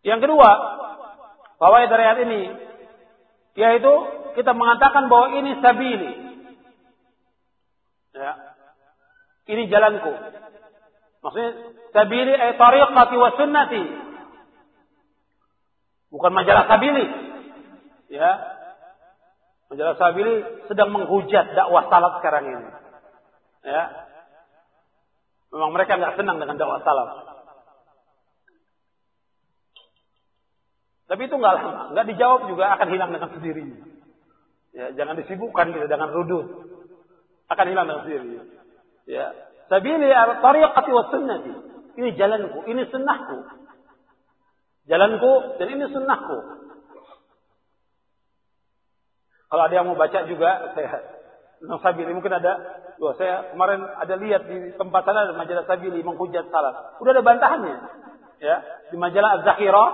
Yang kedua, bahwa dari ayat ini yaitu kita mengatakan bahwa ini sabili. Ya. Ini jalanku. Maksudnya sabili ay tariqati wa sunnati. Bukan majalah sabili. Ya. Majalah sabili sedang menghujat dakwah salaf sekarang ini. Ya. Memang mereka nggak senang dengan dakwah salaf. Tapi itu nggak lama, nggak dijawab juga akan hilang dengan sendirinya. Ya, jangan disibukkan gitu dengan rudut. Akan hilang dengan sendirinya. Ya, sabili tariqati wa sunnati. Ini jalanku, ini sunnahku. Jalanku dan ini sunnahku. Kalau ada yang mau baca juga, saya Sabili mungkin ada. Wah, saya kemarin ada lihat di tempat sana ada majalah Sabili menghujat salaf. Udah ada bantahannya. Ya, di majalah Az-Zakhirah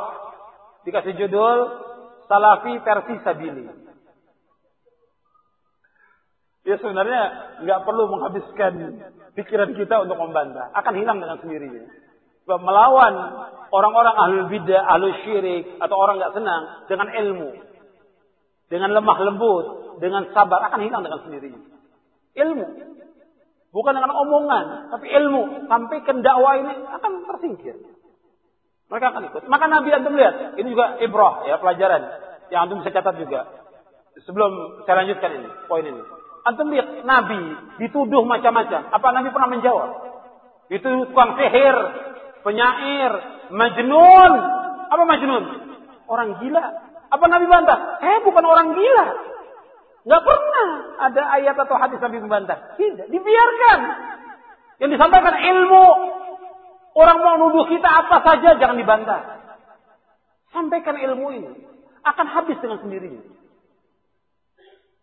dikasih judul Salafi versi Sabili. Ya sebenarnya nggak perlu menghabiskan pikiran kita untuk membantah, akan hilang dengan sendirinya. Sebab melawan orang-orang ahlul bidah, ahlul syirik atau orang nggak senang dengan ilmu, dengan lemah lembut, dengan sabar akan hilang dengan sendirinya. Ilmu. Bukan dengan omongan, tapi ilmu. Sampaikan dakwah ini akan tersingkir. Mereka akan ikut. Maka Nabi antum lihat, ini juga ibrah ya pelajaran yang antum bisa catat juga. Sebelum saya lanjutkan ini, poin ini. Antum lihat Nabi dituduh macam-macam. Apa Nabi pernah menjawab? Itu tukang sihir, penyair, majnun. Apa majnun? Orang gila. Apa Nabi bantah? Saya bukan orang gila. Nggak pernah ada ayat atau hadis Nabi membantah. Tidak, dibiarkan. Yang disampaikan ilmu. Orang mau nuduh kita apa saja jangan dibantah. Sampaikan ilmu ini. Akan habis dengan sendirinya.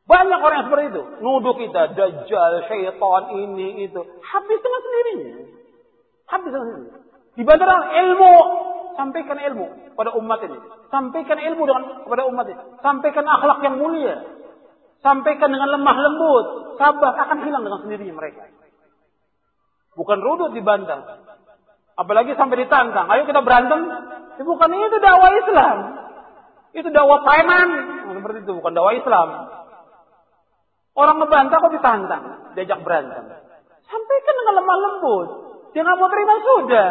Banyak orang yang seperti itu. Nuduh kita, dajjal, syaitan, ini, itu. Habis dengan sendirinya. Habis dengan sendirinya. Dibantah dengan ilmu. Sampaikan ilmu pada umat ini. Sampaikan ilmu dengan kepada umat ini. Sampaikan akhlak yang mulia. Sampaikan dengan lemah lembut, sabar akan hilang dengan sendirinya mereka. Bukan rudut dibantah. Apalagi sampai ditantang. Ayo kita berantem. Ya, bukan itu dakwah Islam. Itu dakwah preman. Seperti itu. Bukan dakwah Islam. Orang ngebantah kok ditantang. Diajak berantem. Sampaikan dengan lemah lembut. Dia nggak mau terima sudah.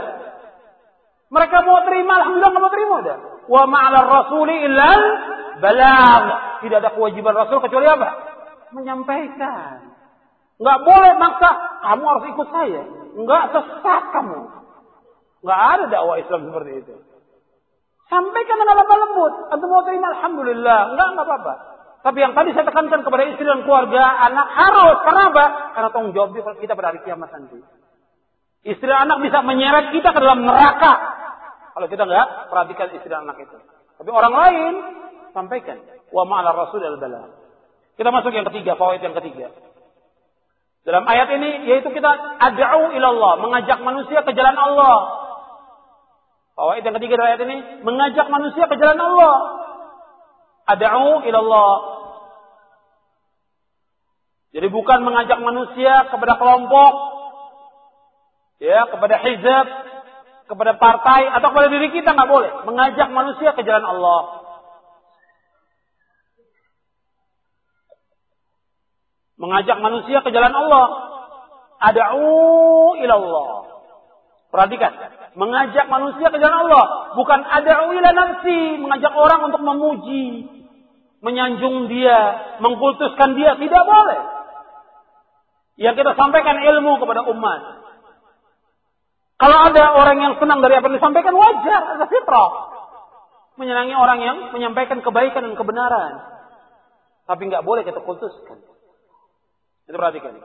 Mereka mau terima. Alhamdulillah nggak mau terima udah. Wa ma'ala rasuli illal balag. Tidak ada kewajiban Rasul kecuali apa? Menyampaikan. Nggak boleh maksa, kamu harus ikut saya. Nggak sesat kamu. Nggak ada dakwah Islam seperti itu. Sampaikan dengan lemah lembut. Antum mau terima, Alhamdulillah. Enggak, enggak apa-apa. Tapi yang tadi saya tekankan kepada istri dan keluarga, anak harus. Karena apa? Karena tanggung jawab kita pada hari kiamat nanti. Istri dan anak bisa menyeret kita ke dalam neraka. Kalau kita nggak perhatikan istri dan anak itu. Tapi orang lain sampaikan. Wa ma'ala rasul al. Kita masuk yang ketiga, fawaid yang ketiga. Dalam ayat ini yaitu kita ad'u ilallah, mengajak manusia ke jalan Allah. Fawaid yang ketiga dari ayat ini mengajak manusia ke jalan Allah. Ad'u ilallah. Jadi bukan mengajak manusia kepada kelompok, ya, kepada hizab, kepada partai atau kepada diri kita nggak boleh. Mengajak manusia ke jalan Allah. mengajak manusia ke jalan Allah. Ada'u ilallah. Perhatikan, mengajak manusia ke jalan Allah, bukan ada'u ila nafsi, mengajak orang untuk memuji, menyanjung dia, mengkultuskan dia, tidak boleh. Yang kita sampaikan ilmu kepada umat. Kalau ada orang yang senang dari apa yang disampaikan wajar, ada fitrah. Menyenangi orang yang menyampaikan kebaikan dan kebenaran. Tapi nggak boleh kita kultuskan. Itu perhatikan.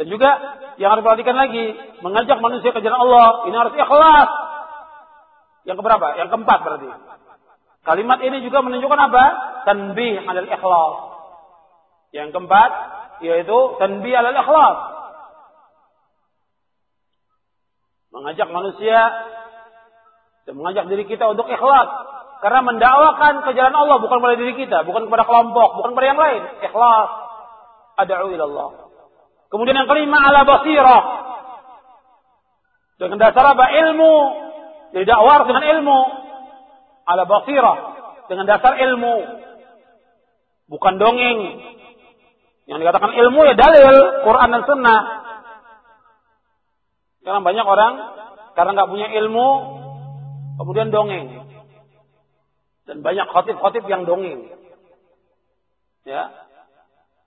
Dan juga yang harus perhatikan lagi, mengajak manusia ke jalan Allah, ini harus ikhlas. Yang keberapa? Yang keempat berarti. Kalimat ini juga menunjukkan apa? Tanbih alal ikhlas. Yang keempat yaitu tanbih alal ikhlas. Mengajak manusia dan mengajak diri kita untuk ikhlas. Karena mendakwakan ke jalan Allah bukan pada diri kita, bukan kepada kelompok, bukan kepada yang lain. Ikhlas ad'u ila Allah. Kemudian yang kelima ala basirah. Dengan dasar apa? Ilmu. Jadi dakwah dengan ilmu. Ala basirah. Dengan dasar ilmu. Bukan dongeng. Yang dikatakan ilmu ya dalil. Quran dan sunnah. Karena banyak orang. Karena nggak punya ilmu. Kemudian dongeng. Dan banyak khotib-khotib yang dongeng. Ya.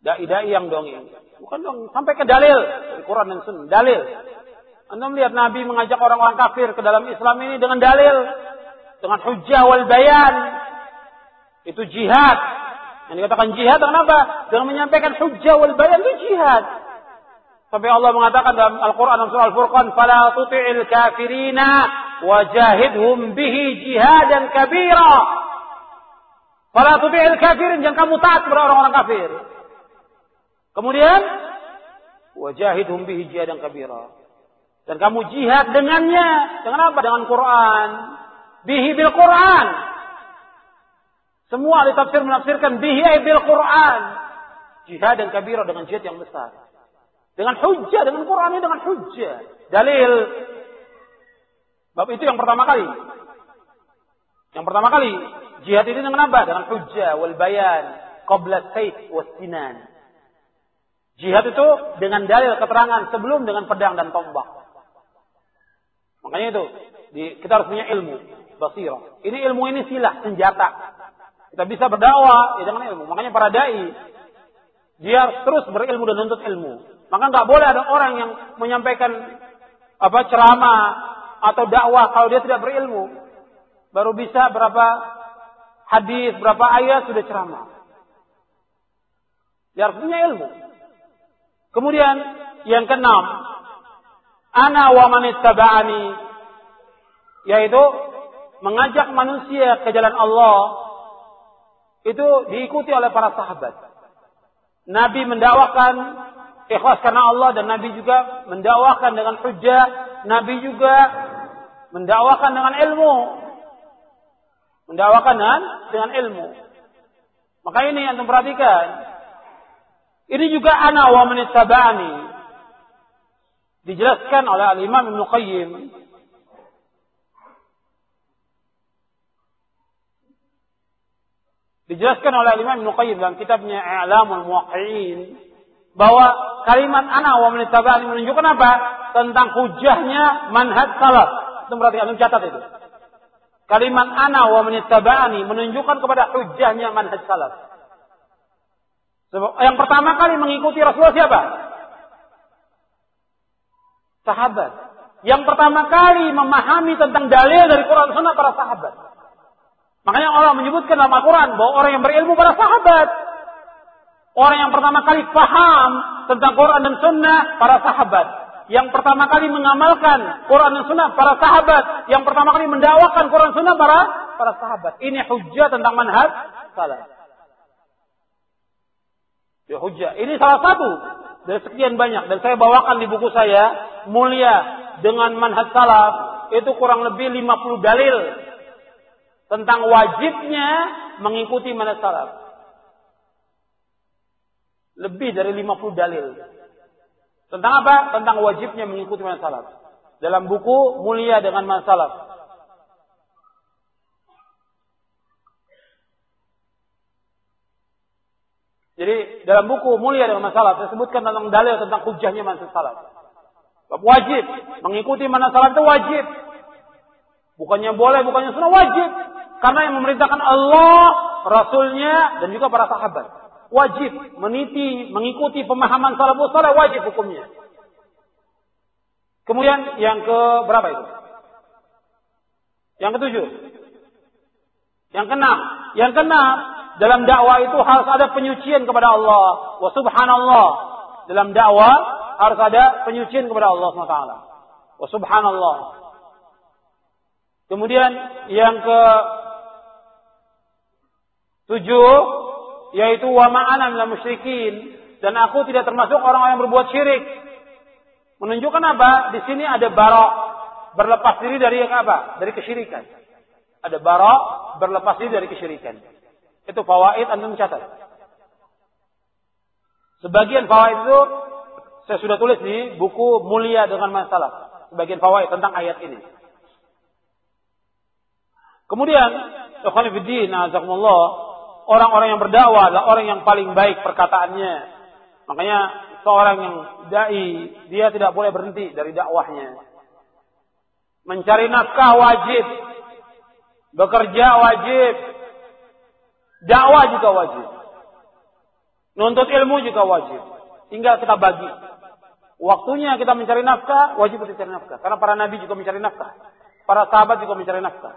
Dai-dai yang dongeng. Bukan dong. Sampai ke dalil. Dari Quran dan sunnah. Dalil. Anda melihat Nabi mengajak orang-orang kafir ke dalam Islam ini dengan dalil, dengan hujjah wal bayan. Itu jihad. Yang dikatakan jihad dengan apa? Dengan menyampaikan hujjah wal bayan itu jihad. Sampai Allah mengatakan dalam Al-Quran dalam surah Al-Furqan, "Fala tuti'il kafirina wajahidhum bihi jihadan kabira." Fala tuti'il kafirin, jangan kamu taat kepada orang-orang kafir. Kemudian, wajahidhum bihi jihadan kabira. Dan kamu jihad dengannya. Dengan apa? Dengan Quran. Bihi bil Quran. Semua ahli tafsir menafsirkan bihi bil Quran. Jihad dan kabirah dengan jihad yang besar. Dengan hujjah, dengan Quran ini dengan hujjah. Dalil. Bab itu yang pertama kali. Yang pertama kali. Jihad ini dengan apa? Dengan hujjah, wal bayan, qabla sayf, was sinan. Jihad itu dengan dalil keterangan sebelum dengan pedang dan tombak. Makanya itu, kita harus punya ilmu, basirah. Ini ilmu ini silah, senjata. Kita bisa berdakwah ya dengan ilmu. Makanya para dai dia terus berilmu dan nuntut ilmu. Maka nggak boleh ada orang yang menyampaikan apa ceramah atau dakwah kalau dia tidak berilmu. Baru bisa berapa hadis, berapa ayat sudah ceramah. Dia harus punya ilmu. Kemudian yang keenam, ana wa man ittaba'ani yaitu mengajak manusia ke jalan Allah itu diikuti oleh para sahabat. Nabi mendakwakan ikhlas karena Allah dan Nabi juga mendakwakan dengan hujjah, Nabi juga mendakwakan dengan ilmu. Mendakwakan dengan, dengan ilmu. Maka ini yang perhatikan. Ini juga ana wa man dijelaskan oleh Al-Imam Ibn Qayyim dijelaskan oleh Imam Ibn Qayyim dalam kitabnya I'lamul Muwaqqi'in bahwa kalimat ana wa man menunjukkan apa? Tentang hujahnya manhaj salaf. Itu berarti anda catat itu. Kalimat ana wa man menunjukkan kepada hujahnya manhaj salaf. Yang pertama kali mengikuti Rasulullah siapa? sahabat. Yang pertama kali memahami tentang dalil dari Quran Sunnah para sahabat. Makanya Allah menyebutkan dalam Al-Quran bahwa orang yang berilmu para sahabat. Orang yang pertama kali paham tentang Quran dan Sunnah para sahabat. Yang pertama kali mengamalkan Quran dan Sunnah para sahabat. Yang pertama kali mendakwakan Quran dan Sunnah para para sahabat. Ini hujah tentang manhaj salah. Ya hujah. Ini salah satu dari sekian banyak dan saya bawakan di buku saya mulia dengan manhaj salaf itu kurang lebih 50 dalil tentang wajibnya mengikuti manhaj salaf. Lebih dari 50 dalil. Tentang apa? Tentang wajibnya mengikuti manhaj salaf. Dalam buku mulia dengan manhaj salaf. Jadi dalam buku mulia dengan masalah saya sebutkan tentang dalil tentang hujahnya manhaj salaf. Wajib mengikuti manhaj salaf itu wajib. Bukannya boleh, bukannya sunnah wajib. Karena yang memerintahkan Allah, Rasulnya, dan juga para sahabat. Wajib meniti, mengikuti pemahaman salafus saleh wajib hukumnya. Kemudian yang ke berapa itu? Yang ketujuh. Yang keenam. Yang keenam, dalam dakwah itu harus ada penyucian kepada Allah. Wa subhanallah. Dalam dakwah harus ada penyucian kepada Allah SWT. Wa subhanallah. Kemudian yang ke tujuh yaitu wa ma'ana minal musyrikin dan aku tidak termasuk orang yang berbuat syirik. Menunjukkan apa? Di sini ada barok berlepas diri dari apa? Dari kesyirikan. Ada barok berlepas diri dari kesyirikan. Itu fawaid antum catat. Sebagian fawaid itu saya sudah tulis di buku Mulia dengan Masalah. Sebagian fawaid tentang ayat ini. Kemudian, orang-orang yang berdakwah adalah orang yang paling baik perkataannya. Makanya seorang yang dai, dia tidak boleh berhenti dari dakwahnya. Mencari nafkah wajib. Bekerja wajib. Dakwah juga wajib. Nuntut ilmu juga wajib. Tinggal kita bagi. Waktunya kita mencari nafkah, wajib kita mencari nafkah. Karena para nabi juga mencari nafkah. Para sahabat juga mencari nafkah.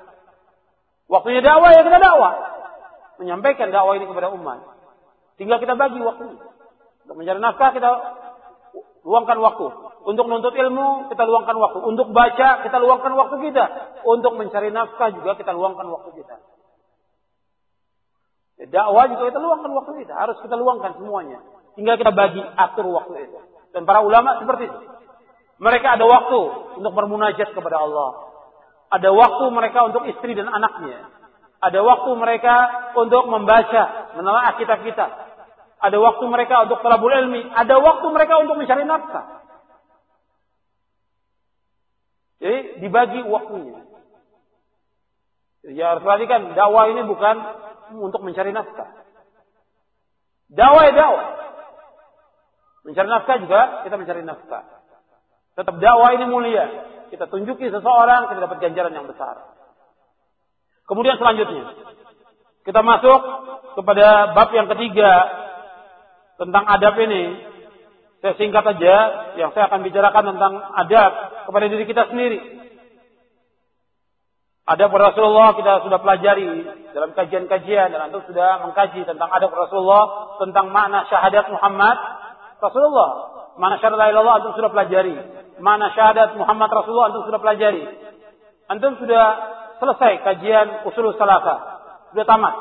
Waktunya dakwah ya kita dakwah. Menyampaikan dakwah ini kepada umat. Tinggal kita bagi waktunya. Untuk mencari nafkah kita luangkan waktu. Untuk menuntut ilmu kita luangkan waktu. Untuk baca kita luangkan waktu kita. Untuk mencari nafkah juga kita luangkan waktu kita. Dakwah juga kita luangkan waktu kita. Harus kita luangkan semuanya. Tinggal kita bagi atur waktu itu. Dan para ulama seperti itu. Mereka ada waktu untuk bermunajat kepada Allah. Ada waktu mereka untuk istri dan anaknya. Ada waktu mereka untuk membaca, menelaah kitab-kitab. Ada waktu mereka untuk talabul ilmi. Ada waktu mereka untuk mencari nafkah. Jadi dibagi waktunya. Ya harus perhatikan dakwah ini bukan untuk mencari nafkah. Dakwah ya dakwah. Mencari nafkah juga kita mencari nafkah. Tetap dakwah ini mulia. Kita tunjuki seseorang kita dapat ganjaran yang besar. Kemudian selanjutnya kita masuk kepada bab yang ketiga tentang adab ini. Saya singkat saja yang saya akan bicarakan tentang adab kepada diri kita sendiri. Adab Rasulullah kita sudah pelajari dalam kajian-kajian dan antum sudah mengkaji tentang adab Rasulullah tentang makna syahadat Muhammad Rasulullah. Mana syahadat la ilallah antum sudah pelajari. Mana syahadat Muhammad Rasulullah antum sudah pelajari. Antum sudah selesai kajian usul salafah. Sudah tamat.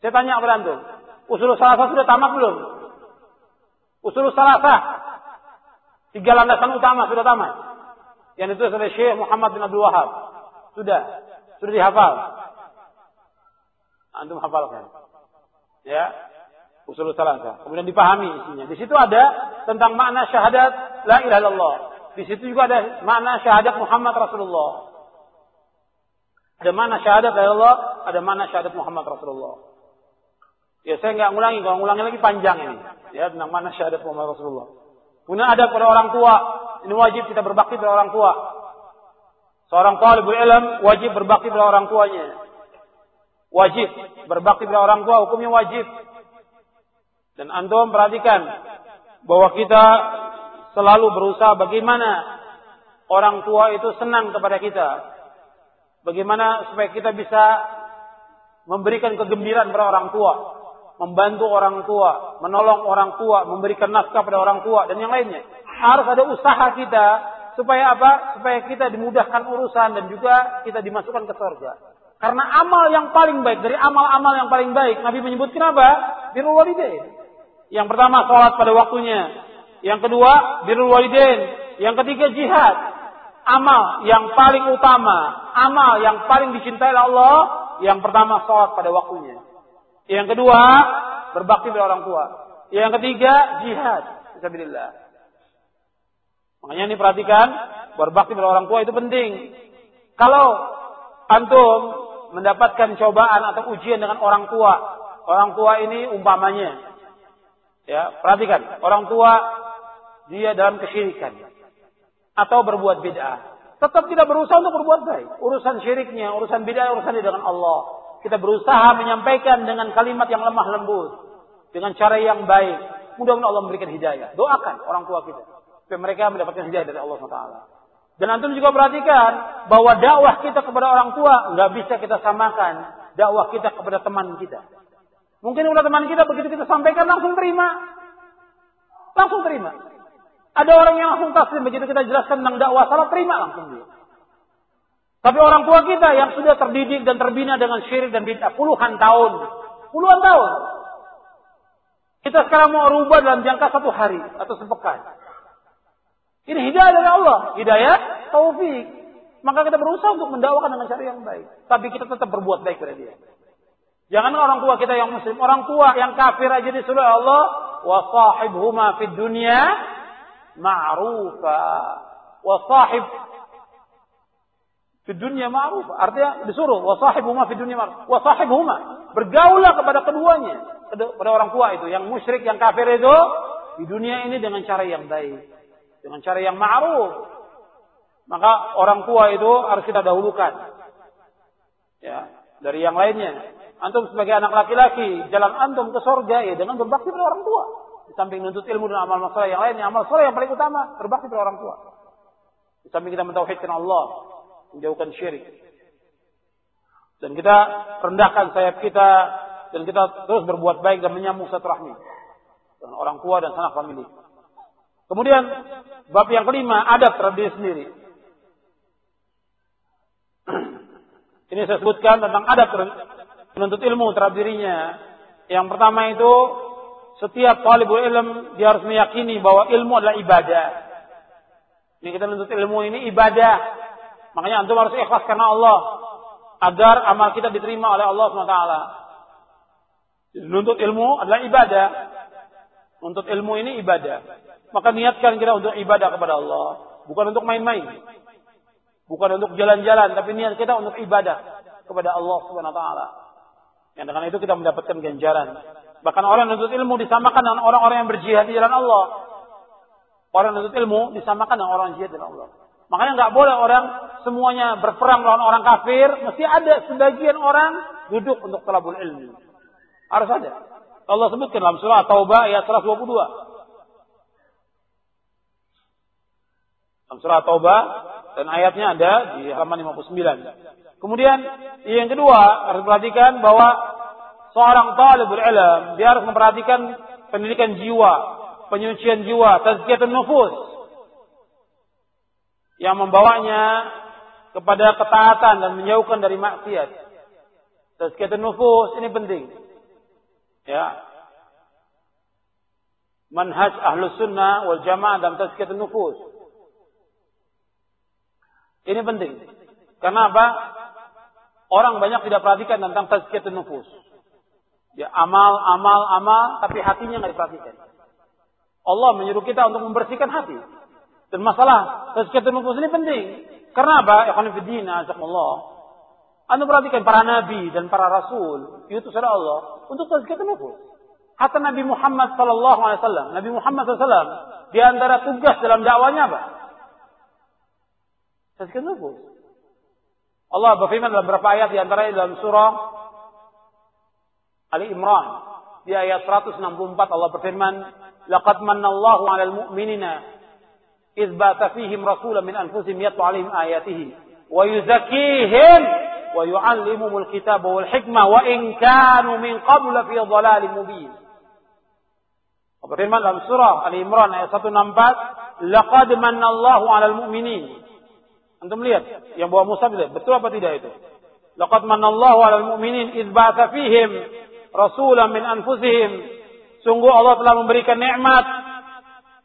Saya tanya kepada antum, usul salafah sudah tamat belum? Usul salafah. Tiga landasan utama sudah tamat. Yang itu oleh Syekh Muhammad bin Abdul Wahab. Sudah. Sudah dihafal. Antum hafalkan. Ya. Usul salafah. Kemudian dipahami isinya. Di situ ada tentang makna syahadat la ilaha illallah. Di situ juga ada makna syahadat Muhammad Rasulullah. Ada makna syahadat Allah, ada makna syahadat Muhammad Rasulullah. Ya saya nggak ngulangi, kalau ngulangi lagi panjang ini. Ya tentang mana syahadat Muhammad Rasulullah. Kemudian ada pada orang tua, ini wajib kita berbakti pada orang tua. Seorang talibul ilm wajib berbakti pada orang tuanya. Wajib berbakti pada orang tua, hukumnya wajib. Dan antum perhatikan bahwa kita selalu berusaha bagaimana orang tua itu senang kepada kita. Bagaimana supaya kita bisa memberikan kegembiraan kepada orang tua, membantu orang tua, menolong orang tua, memberikan nafkah pada orang tua dan yang lainnya. Harus ada usaha kita supaya apa? Supaya kita dimudahkan urusan dan juga kita dimasukkan ke surga. Karena amal yang paling baik dari amal-amal yang paling baik Nabi menyebutkan apa? Birrul walidain. Yang pertama sholat pada waktunya, yang kedua, birrul walidain. Yang ketiga, jihad. Amal yang paling utama, amal yang paling dicintai Allah, yang pertama sholat pada waktunya. Yang kedua, berbakti pada orang tua. Yang ketiga, jihad. Bismillah. Makanya ini perhatikan, berbakti pada orang tua itu penting. Kalau antum mendapatkan cobaan atau ujian dengan orang tua, orang tua ini umpamanya, ya perhatikan, orang tua dia dalam kesyirikan atau berbuat bid'ah. Tetap kita berusaha untuk berbuat baik. Urusan syiriknya, urusan bid'ah, urusan dengan Allah. Kita berusaha menyampaikan dengan kalimat yang lemah lembut. Dengan cara yang baik. Mudah-mudahan Allah memberikan hidayah. Doakan orang tua kita. Supaya mereka mendapatkan hidayah dari Allah SWT. Dan antum juga perhatikan bahwa dakwah kita kepada orang tua nggak bisa kita samakan dakwah kita kepada teman kita. Mungkin kepada teman kita begitu kita sampaikan langsung terima, langsung terima. Ada orang yang langsung taslim begitu kita jelaskan tentang dakwah salah terima langsung dia. Tapi orang tua kita yang sudah terdidik dan terbina dengan syirik dan bid'ah puluhan tahun, puluhan tahun. Kita sekarang mau rubah dalam jangka satu hari atau sepekan. Ini hidayah dari Allah, hidayah taufik. Maka kita berusaha untuk mendakwakan dengan cara yang baik. Tapi kita tetap berbuat baik pada dia. Jangan orang tua kita yang muslim, orang tua yang kafir aja disuruh Allah, wa sahibhuma fid dunya ma'rufa wa sahib di dunia ma'ruf. Artinya disuruh wasahibhuma di dunia ma'ruf. Wasahibhuma. Bergaulah kepada keduanya. Kepada orang tua itu. Yang musyrik, yang kafir itu. Di dunia ini dengan cara yang baik. Dengan cara yang ma'ruf. Maka orang tua itu harus kita dahulukan. Ya, dari yang lainnya. Antum sebagai anak laki-laki, jalan antum ke sorga ya dengan berbakti pada orang tua. Di samping nuntut ilmu dan amal masalah yang lainnya, amal soleh yang paling utama berbakti pada orang tua. Di samping kita mentauhidkan Allah, menjauhkan syirik. Dan kita rendahkan sayap kita dan kita terus berbuat baik dan menyambung satu rahmi dengan orang tua dan sanak famili. Kemudian bab yang kelima adab terhadap sendiri. Ini saya sebutkan tentang adab menuntut ilmu terhadap dirinya. Yang pertama itu setiap talibul ilm dia harus meyakini bahwa ilmu adalah ibadah. Ini kita menuntut ilmu ini ibadah. Makanya antum harus ikhlas karena Allah agar amal kita diterima oleh Allah SWT. Menuntut ilmu adalah ibadah. Menuntut ilmu ini ibadah. Maka niatkan kita untuk ibadah kepada Allah, bukan untuk main-main. Bukan untuk jalan-jalan, tapi niat kita untuk ibadah kepada Allah taala. Yang dengan itu kita mendapatkan ganjaran. Bahkan orang yang menuntut ilmu disamakan dengan orang-orang yang berjihad di jalan Allah. Orang yang menuntut ilmu disamakan dengan orang yang jihad di jalan Allah. Makanya nggak boleh orang semuanya berperang melawan orang kafir. Mesti ada sebagian orang duduk untuk talabul ilmi. Harus ada. Allah sebutkan dalam surah Taubah ayat 122. Dalam surah Taubah dan ayatnya ada di halaman 59. Kemudian yang kedua harus perhatikan bahwa seorang talibul ilm dia harus memperhatikan pendidikan jiwa, penyucian jiwa, tazkiyatun nufus yang membawanya kepada ketaatan dan menjauhkan dari maksiat. Tazkiyatun nufus ini penting. Ya. Manhaj ahlus sunnah wal jamaah dalam tazkiyatun nufus. Ini penting. Karena apa? Orang banyak tidak perhatikan tentang tazkiyatun nufus. Ya, amal, amal, amal, tapi hatinya nggak diperhatikan. Allah menyuruh kita untuk membersihkan hati. Dan masalah tazkiyatun nufus ini penting. Karena apa? Ikhwan fillah, azakumullah. Anda perhatikan para nabi dan para rasul itu oleh Allah untuk tazkiyatun nufus. Hatta Nabi Muhammad sallallahu alaihi wasallam, Nabi Muhammad sallallahu di antara tugas dalam dakwanya apa? Tazkiyatun nufus. Allah berfirman dalam beberapa ayat di antara dalam surah Ali Imran di ayat 164 Allah berfirman, "Laqad manna Allahu 'alal mu'minina إذ بات فيهم رسولا من أنفسهم يطع عليهم آياته ويزكيهم ويعلمهم الكتاب والحكمة وإن كانوا من قبل في ضلال مبين. وبرمان لهم سورة الإمران آية 164 لقد من الله على المؤمنين أنتم لياد yang bawa Musa tidak betul apa لقد من الله على المؤمنين إذ بات فيهم رسولا من أنفسهم sungguh Allah telah memberikan نعمات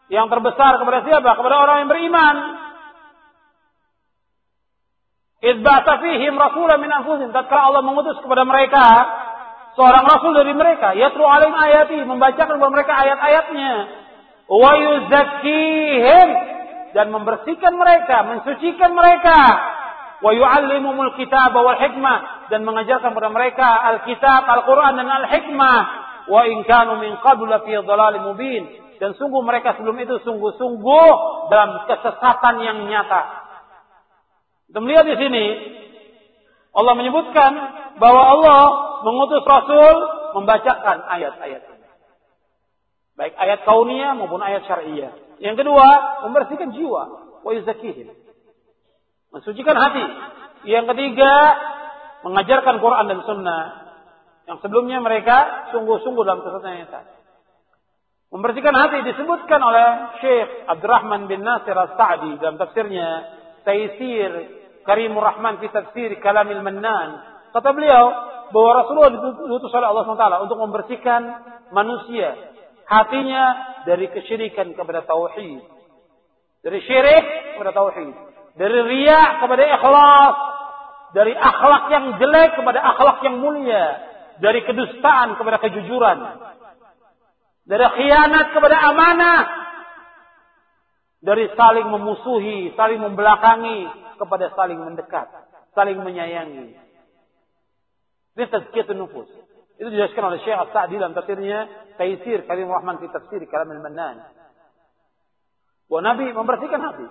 yang terbesar kepada siapa? Kepada orang yang beriman. Idbata fihim rasulah min anfusin. Tatkala Allah mengutus kepada mereka seorang rasul dari mereka, yatlu alim ayati, membacakan kepada mereka ayat-ayatnya. Wa yuzakkihim dan membersihkan mereka, mensucikan mereka. Wa yu'allimumul kitab wal hikmah dan mengajarkan kepada mereka Alkitab, Al-Qur'an dan Al-Hikmah. Wa in kanu min qablu fi dhalalin mubin dan sungguh mereka sebelum itu sungguh-sungguh dalam kesesatan yang nyata. Kita melihat di sini Allah menyebutkan bahwa Allah mengutus Rasul membacakan ayat-ayat. Baik ayat kauniyah maupun ayat syariah. Yang kedua, membersihkan jiwa. Wa. Mensucikan hati. Yang ketiga, mengajarkan Quran dan Sunnah. Yang sebelumnya mereka sungguh-sungguh dalam kesesatan yang nyata. Membersihkan hati disebutkan oleh Syekh Abdurrahman bin Nasir As-Sa'di dalam tafsirnya Taisir Karimur Rahman fi tafsir Kalamil Mannan. Kata beliau bahwa Rasulullah diutus oleh Allah SWT untuk membersihkan manusia hatinya dari kesyirikan kepada tauhid. Dari syirik kepada tauhid. Dari riya kepada ikhlas. Dari akhlak yang jelek kepada akhlak yang mulia. Dari kedustaan kepada kejujuran dari khianat kepada amanah. Dari saling memusuhi, saling membelakangi kepada saling mendekat. saling menyayangi. Ini tazkiyatun nufus. Itu dijelaskan oleh Syekh As-Sa'di dalam tafsirnya Taisir Karim Rahman fi tafsir Kalam al-Mannan. Bahwa Nabi membersihkan hati.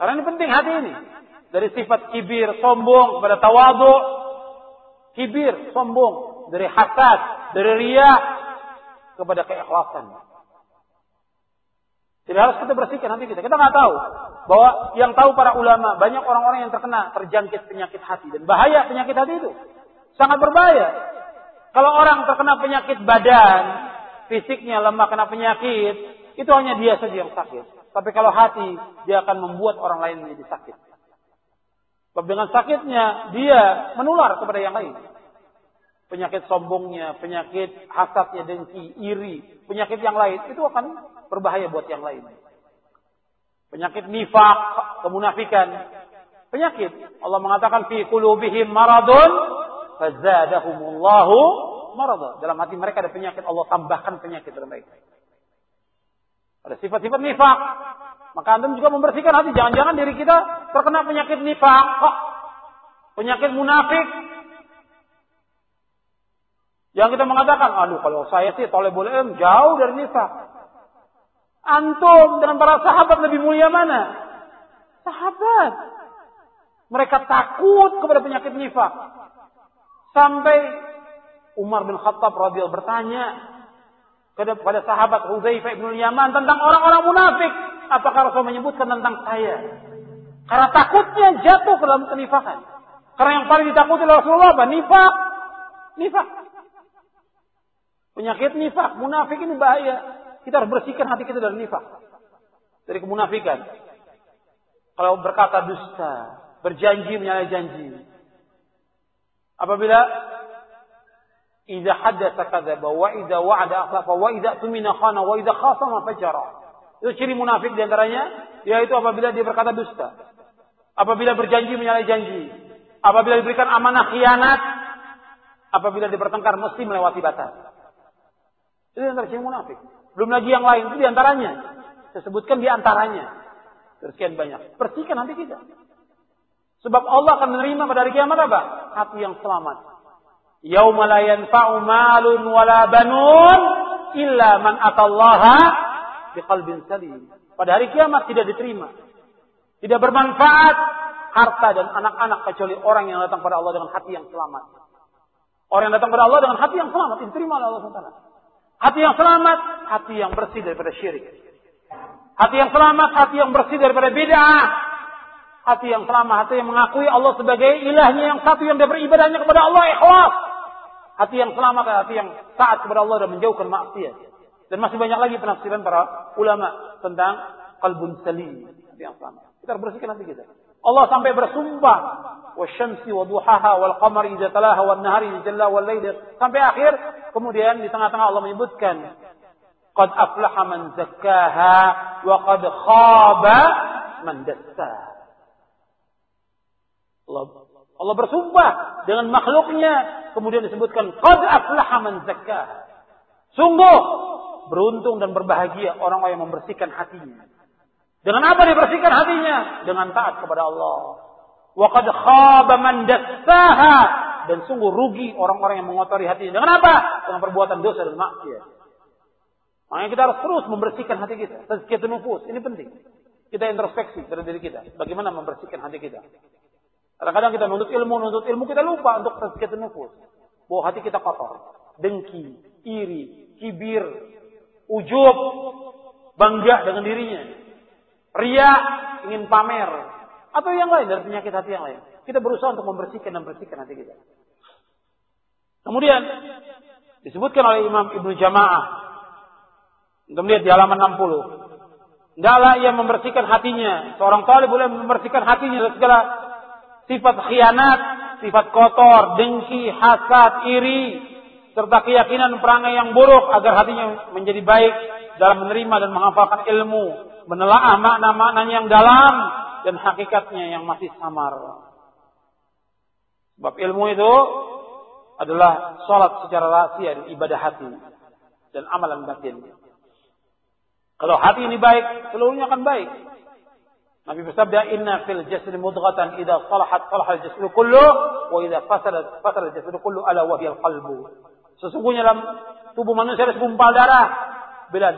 Karena ini penting hati ini. Dari sifat kibir, sombong, kepada tawadu. Kibir, sombong. Dari hasad, dari ria, kepada keikhlasan. Jadi harus kita bersihkan hati kita. Kita nggak tahu bahwa yang tahu para ulama banyak orang-orang yang terkena terjangkit penyakit hati dan bahaya penyakit hati itu sangat berbahaya. Kalau orang terkena penyakit badan, fisiknya lemah kena penyakit, itu hanya dia saja yang sakit. Tapi kalau hati, dia akan membuat orang lain menjadi sakit. Sebab dengan sakitnya, dia menular kepada yang lain. Penyakit sombongnya, penyakit hasadnya, dengki, iri, penyakit yang lain, itu akan berbahaya buat yang lain. Penyakit nifak, kemunafikan, penyakit. Allah mengatakan fi qulubihim maradun fazadahumullahu marada. Dalam hati mereka ada penyakit, Allah tambahkan penyakit dalam mereka. Ada sifat-sifat nifak. Maka antum juga membersihkan hati. Jangan-jangan diri kita terkena penyakit nifak. Penyakit munafik. Yang kita mengatakan, aduh kalau saya sih toleh boleh jauh dari nifak. Antum dengan para sahabat lebih mulia mana? Sahabat. Mereka takut kepada penyakit nifak. Sampai Umar bin Khattab radhiyallahu bertanya kepada sahabat Hudzaifah bin Yaman tentang orang-orang munafik. Apakah Rasul menyebutkan tentang saya? Karena takutnya jatuh ke dalam kenifakan. Karena yang paling ditakuti Rasulullah apa? Nifak. Nifak. Penyakit nifak, munafik ini bahaya. Kita harus bersihkan hati kita dari nifak. Dari kemunafikan. Kalau berkata dusta, berjanji menyalahi janji, Apabila idza haddatsa kadzaba wa idza wa'ada akhlafa wa idza tumina khana wa idza khasama fajara. Itu ciri munafik di antaranya yaitu apabila dia berkata dusta. Apabila berjanji menyalahi janji. Apabila diberikan amanah khianat. Apabila dia bertengkar mesti melewati batas. Itu yang ciri munafik. Belum lagi yang lain itu di antaranya. Saya sebutkan di antaranya. Sekian banyak. Bersihkan nanti kita. Sebab Allah akan menerima pada hari kiamat apa? Hati yang selamat. Yauma la yanfa'u malun wala banun illa man atallaha biqalbin salim. Pada hari kiamat tidak diterima. Tidak bermanfaat harta dan anak-anak kecuali orang yang datang pada Allah dengan hati yang selamat. Orang yang datang pada Allah dengan hati yang selamat diterima oleh Allah SWT. Hati yang selamat, hati yang bersih daripada syirik. Hati yang selamat, hati yang bersih daripada bid'ah, hati yang selamat, hati yang mengakui Allah sebagai ilahnya yang satu yang dia beribadahnya kepada Allah ikhlas. Hati yang selamat, hati yang taat kepada Allah dan menjauhkan maksiat. Dan masih banyak lagi penafsiran para ulama tentang kalbun salim, hati yang selamat. Kita bersihkan hati kita. Allah sampai bersumpah wasyamsi wa wal qamari idza talaha wan nahari idza wal lail sampai akhir kemudian di tengah-tengah Allah menyebutkan qad aflaha man zakkaha wa qad khaba man dassaha Allah, Allah bersumpah dengan makhluknya. Kemudian disebutkan, Qad aflaha man zakka. Sungguh beruntung dan berbahagia orang-orang yang membersihkan hatinya. Dengan apa dibersihkan hatinya? Dengan taat kepada Allah. Wa qad khaba man dassaha dan sungguh rugi orang-orang yang mengotori hatinya. Dengan apa? Dengan perbuatan dosa dan maksiat. Makanya kita harus terus membersihkan hati kita. Tazkiyatun nufus. Ini penting. Kita introspeksi dari diri kita. Bagaimana membersihkan hati kita. Kadang-kadang kita menuntut ilmu, menuntut ilmu kita lupa untuk tazkiyatun nufus. Bahwa hati kita kotor, dengki, iri, kibir, ujub, bangga dengan dirinya. Ria, ingin pamer, atau yang lain dari penyakit hati yang lain. Kita berusaha untuk membersihkan dan bersihkan hati kita. Kemudian disebutkan oleh Imam Ibnu Jamaah. Kita melihat di halaman 60. Tidaklah ia membersihkan hatinya. Seorang talib boleh membersihkan hatinya dari segala sifat khianat, sifat kotor, dengki, hasad, iri, serta keyakinan perangai yang buruk agar hatinya menjadi baik dalam menerima dan menghafalkan ilmu, menelaah makna-maknanya yang dalam dan hakikatnya yang masih samar. Sebab ilmu itu adalah sholat secara rahasia dan ibadah hati dan amalan batin. Kalau hati ini baik, seluruhnya akan baik. Nabi bersabda, "Inna fil jasad mudghatan idza salahat salaha al-jasad kullu wa idza fasadat fasada al-jasad kullu ala wa hiya qalbu Sesungguhnya dalam tubuh manusia ada segumpal darah. Bila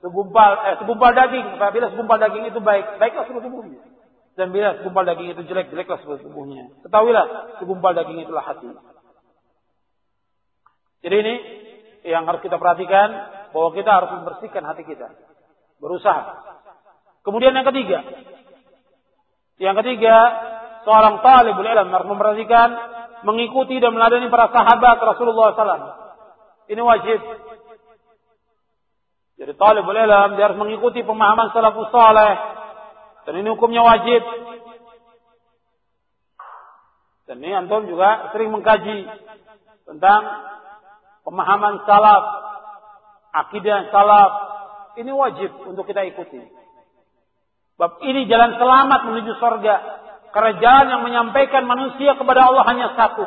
segumpal eh, segumpal daging, bila segumpal daging itu baik, baiklah seluruh tubuhnya. Dan bila segumpal daging itu jelek, jeleklah seluruh tubuhnya. Ketahuilah, segumpal daging itulah hati. Jadi ini yang harus kita perhatikan bahwa kita harus membersihkan hati kita. Berusaha. Kemudian yang ketiga. Yang ketiga, seorang talibul ilm harus memperhatikan mengikuti dan meladani para sahabat Rasulullah SAW. Ini wajib. Jadi talibul ilm dia harus mengikuti pemahaman salafus saleh dan ini hukumnya wajib. Dan ini antum juga sering mengkaji tentang pemahaman salaf, akidah salaf. Ini wajib untuk kita ikuti. Bab ini jalan selamat menuju surga. Karena jalan yang menyampaikan manusia kepada Allah hanya satu.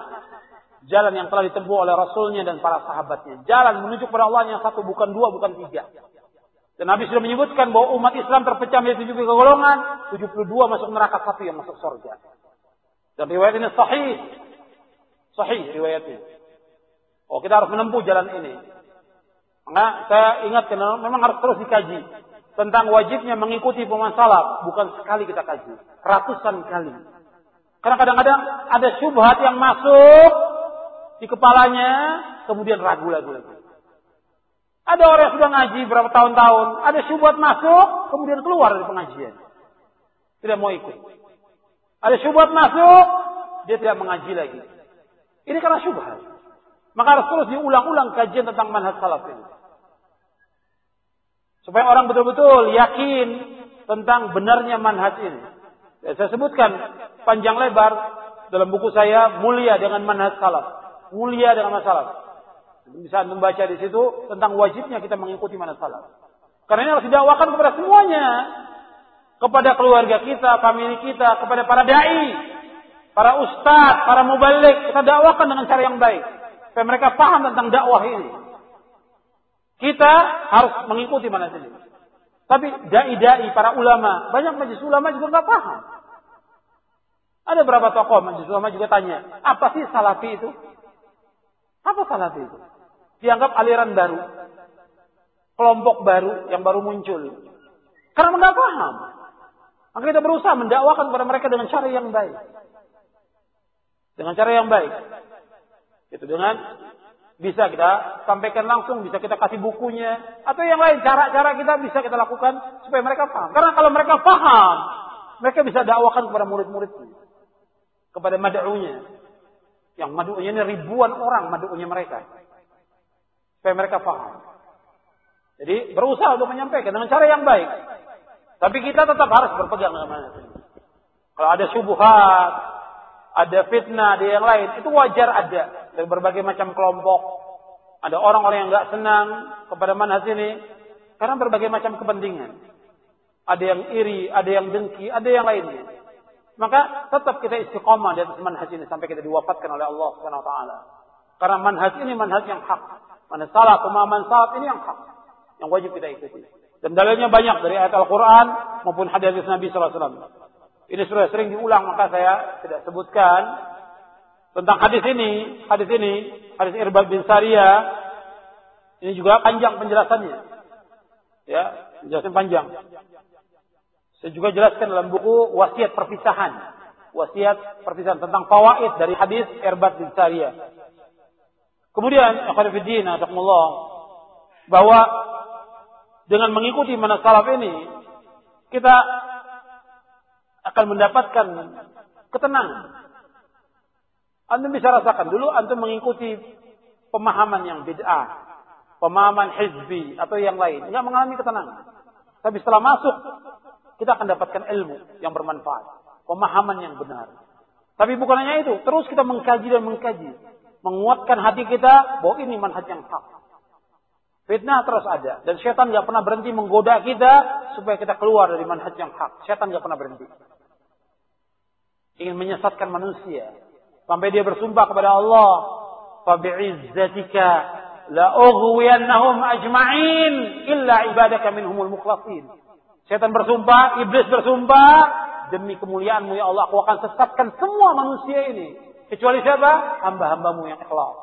Jalan yang telah ditempuh oleh Rasulnya dan para sahabatnya. Jalan menuju kepada Allah hanya satu, bukan dua, bukan tiga. Dan Nabi sudah menyebutkan bahwa umat Islam terpecah menjadi 73 golongan, 72 masuk neraka, satu yang masuk surga. Dan riwayat ini sahih. Sahih riwayatnya. Oh, kita harus menempuh jalan ini. Nah, saya ingatkan memang harus terus dikaji tentang wajibnya mengikuti pemahaman salaf bukan sekali kita kaji, ratusan kali. Karena kadang-kadang ada syubhat yang masuk di kepalanya, kemudian ragu lagi lagi. Ada orang yang sudah ngaji berapa tahun-tahun, ada syubhat masuk, kemudian keluar dari pengajian. Tidak mau ikut. Ada syubhat masuk, dia tidak mengaji lagi. Ini karena syubhat. Maka harus terus diulang-ulang kajian tentang manhaj salaf ini. Supaya orang betul-betul yakin tentang benarnya manhaj ini. Ya, saya sebutkan panjang lebar dalam buku saya mulia dengan manhaj salaf. Mulia dengan masalah. Bisa membaca di situ tentang wajibnya kita mengikuti manhaj salaf. Karena ini harus didakwakan kepada semuanya. Kepada keluarga kita, famili kita, kepada para dai, para ustadz, para mubalik. Kita dakwakan dengan cara yang baik. Supaya mereka paham tentang dakwah ini. Kita harus mengikuti mana ini. Tapi dai-dai para ulama, banyak majelis ulama juga nggak paham. Ada berapa tokoh majelis ulama juga tanya, apa sih salafi itu? Apa salafi itu? Dianggap aliran baru, kelompok baru yang baru muncul. Karena nggak paham. Maka kita berusaha mendakwakan kepada mereka dengan cara yang baik. Dengan cara yang baik. Itu dengan bisa kita sampaikan langsung, bisa kita kasih bukunya, atau yang lain cara-cara kita bisa kita lakukan supaya mereka paham. Karena kalau mereka paham, mereka bisa dakwakan kepada murid-muridnya, kepada mad'unya. Yang mad'unya ini ribuan orang mad'unya mereka. Supaya mereka paham. Jadi berusaha untuk menyampaikan dengan cara yang baik. Tapi kita tetap harus berpegang dengan mana Kalau ada syubhat, ada fitnah, ada yang lain, itu wajar ada dari berbagai macam kelompok. Ada orang-orang yang nggak senang kepada manhaj ini karena berbagai macam kepentingan. Ada yang iri, ada yang dengki, ada yang lainnya. Maka tetap kita istiqomah di atas manhaj ini sampai kita diwafatkan oleh Allah Subhanahu wa taala. Karena manhaj ini manhaj yang hak. Manhaj salah, pemahaman salah ini yang hak. Yang wajib kita ikuti. Dan dalilnya banyak dari ayat Al-Quran maupun hadis Nabi SAW. Ini sudah sering diulang maka saya tidak sebutkan tentang hadis ini, hadis ini, hadis Irbad bin Sariyah, ini juga panjang penjelasannya. Ya, penjelasan panjang. Saya juga jelaskan dalam buku wasiat perpisahan. Wasiat perpisahan tentang fawaid dari hadis Irbad bin Sariyah. Kemudian, akhwatifiddin, atakumullah, bahwa dengan mengikuti mana salaf ini, kita akan mendapatkan ketenangan antum bisa rasakan dulu antum mengikuti pemahaman yang bid'ah, pemahaman hizbi atau yang lain, enggak mengalami ketenangan. Tapi setelah masuk, kita akan dapatkan ilmu yang bermanfaat, pemahaman yang benar. Tapi bukan hanya itu, terus kita mengkaji dan mengkaji, menguatkan hati kita bahwa ini manhaj yang hak. Fitnah terus ada dan setan nggak pernah berhenti menggoda kita supaya kita keluar dari manhaj yang hak. Setan nggak pernah berhenti. Ingin menyesatkan manusia, Sampai dia bersumpah kepada Allah, "Fabi'izzatika la ughwiyannahum ajma'in illa ibadaka minhumul mukhlasin." Setan bersumpah, iblis bersumpah, demi kemuliaanmu ya Allah, aku akan sesatkan semua manusia ini. Kecuali siapa? Hamba-hambamu yang ikhlas.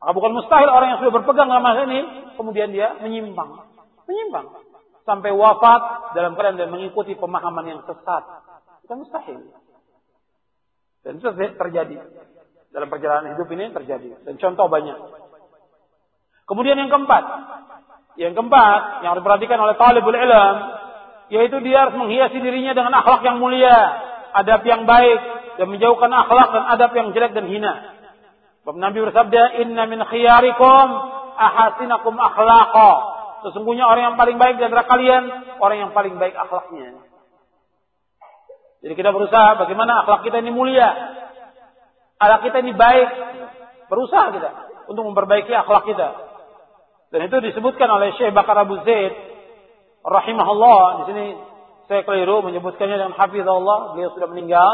Maka bukan mustahil orang yang sudah berpegang sama ini, kemudian dia menyimpang. Menyimpang. Sampai wafat dalam keadaan dan mengikuti pemahaman yang sesat. Itu mustahil. Dan itu terjadi. Dalam perjalanan hidup ini terjadi. Dan contoh banyak. Kemudian yang keempat. Yang keempat, yang harus diperhatikan oleh talibul ilm, yaitu dia harus menghiasi dirinya dengan akhlak yang mulia, adab yang baik, dan menjauhkan akhlak dan adab yang jelek dan hina. Sebab Nabi bersabda, Inna min khiyarikum ahasinakum akhlaqa. Sesungguhnya orang yang paling baik di antara kalian, orang yang paling baik akhlaknya. Jadi kita berusaha bagaimana akhlak kita ini mulia. Akhlak kita ini baik. Berusaha kita untuk memperbaiki akhlak kita. Dan itu disebutkan oleh Syekh Bakar Abu Zaid rahimahullah. Di sini saya keliru menyebutkannya dengan hafizahullah. Beliau sudah meninggal.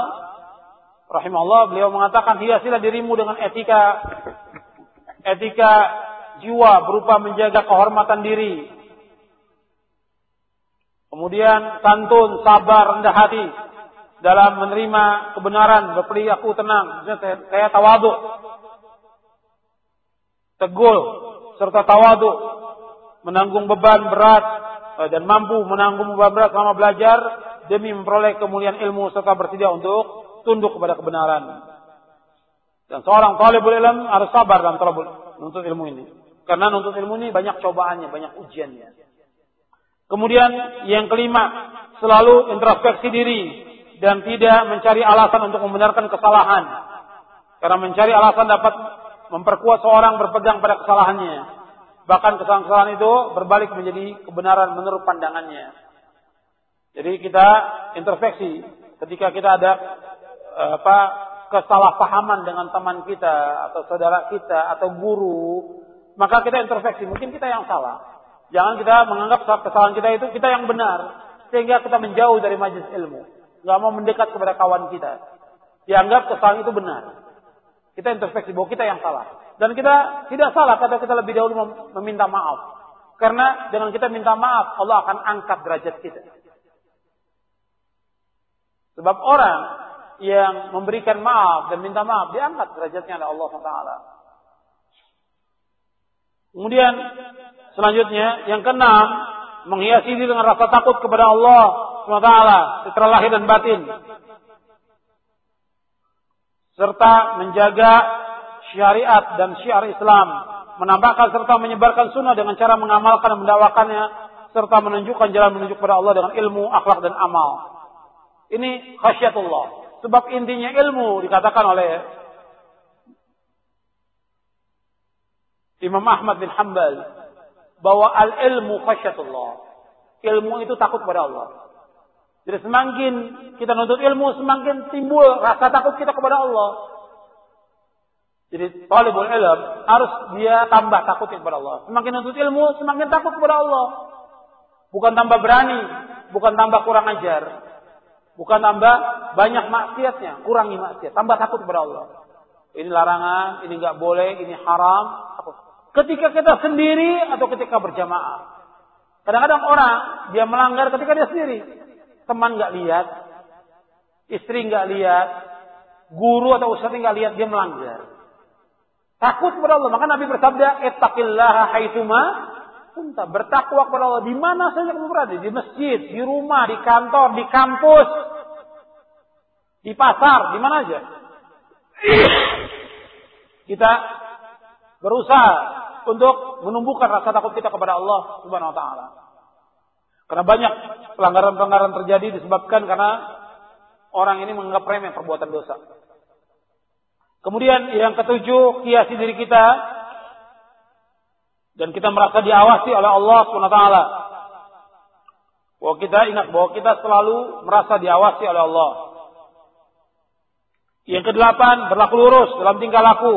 Rahimahullah beliau mengatakan hiasilah dirimu dengan etika etika jiwa berupa menjaga kehormatan diri. Kemudian santun, sabar, rendah hati dalam menerima kebenaran, berperilaku tenang. Saya, saya tawaduk. Tegul, serta tawadu menanggung beban berat eh, dan mampu menanggung beban berat selama belajar demi memperoleh kemuliaan ilmu serta bersedia untuk tunduk kepada kebenaran. Dan seorang talibul ilm harus sabar dalam talabul menuntut ilmu ini. Karena menuntut ilmu ini banyak cobaannya, banyak ujiannya. Kemudian yang kelima, selalu introspeksi diri dan tidak mencari alasan untuk membenarkan kesalahan. Karena mencari alasan dapat memperkuat seorang berpegang pada kesalahannya. Bahkan kesalahan-kesalahan itu berbalik menjadi kebenaran menurut pandangannya. Jadi kita introspeksi ketika kita ada eh, apa kesalahpahaman dengan teman kita atau saudara kita atau guru, maka kita introspeksi, mungkin kita yang salah. Jangan kita menganggap kesalahan kita itu kita yang benar sehingga kita menjauh dari majelis ilmu. Gak mau mendekat kepada kawan kita. Dianggap kesalahan itu benar. Kita introspeksi bahwa kita yang salah. Dan kita tidak salah kata kita lebih dahulu meminta maaf. Karena dengan kita minta maaf, Allah akan angkat derajat kita. Sebab orang yang memberikan maaf dan minta maaf, diangkat derajatnya oleh Allah SWT. Kemudian selanjutnya yang keenam menghiasi diri dengan rasa takut kepada Allah SWT secara lahir dan batin serta menjaga syariat dan syiar Islam, menambahkan serta menyebarkan sunnah dengan cara mengamalkan dan mendakwakannya, serta menunjukkan jalan menuju kepada Allah dengan ilmu, akhlak dan amal. Ini khasyatullah. Sebab intinya ilmu dikatakan oleh Imam Ahmad bin Hanbal bahwa al-ilmu khasyatullah. Ilmu itu takut kepada Allah. Jadi semakin kita nuntut ilmu, semakin timbul rasa takut kita kepada Allah. Jadi talibul ilm harus dia tambah takut kepada Allah. Semakin nuntut ilmu, semakin takut kepada Allah. Bukan tambah berani, bukan tambah kurang ajar. Bukan tambah banyak maksiatnya, kurangi maksiat, tambah takut kepada Allah. Ini larangan, ini nggak boleh, ini haram. Ketika kita sendiri atau ketika berjamaah. Kadang-kadang orang dia melanggar ketika dia sendiri teman nggak lihat, istri nggak lihat, guru atau ustadz nggak lihat dia melanggar. Takut kepada Allah. Maka Nabi bersabda, "Ittaqillaha haitsuma kunta." Bertakwa kepada Allah di mana saja kamu berada, di masjid, di rumah, di kantor, di kampus, di pasar, di mana aja. Kita berusaha untuk menumbuhkan rasa takut kita kepada Allah Subhanahu wa taala. Karena banyak pelanggaran-pelanggaran terjadi disebabkan karena orang ini menganggap remeh perbuatan dosa. Kemudian yang ketujuh, kiasi diri kita dan kita merasa diawasi oleh Allah SWT. Bahwa kita ingat bahwa kita selalu merasa diawasi oleh Allah. Yang kedelapan, berlaku lurus dalam tingkah laku.